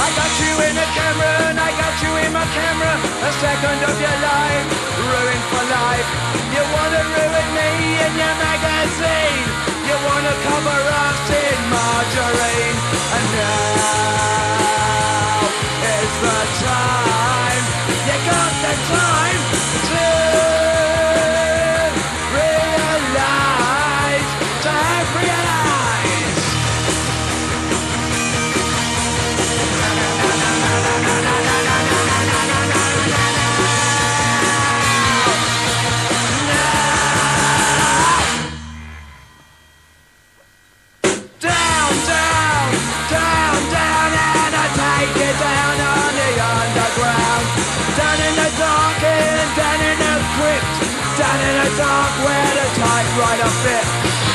I got you in the camera and I got you in my camera. A second of your life, ruined for life. You wanna ruin me in your magazine. Dark where the typewriter fit.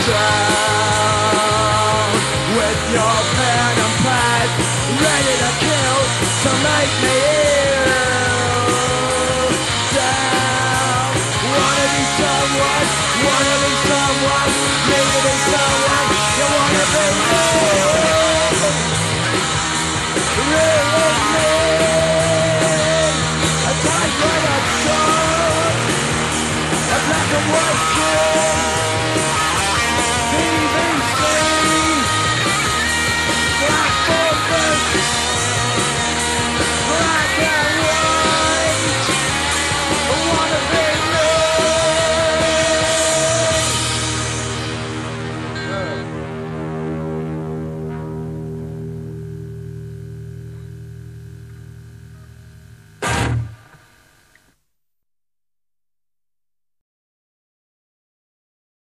Down with your pen and pad, ready to kill to make me ill. Down, wanna be someone, wanna be someone,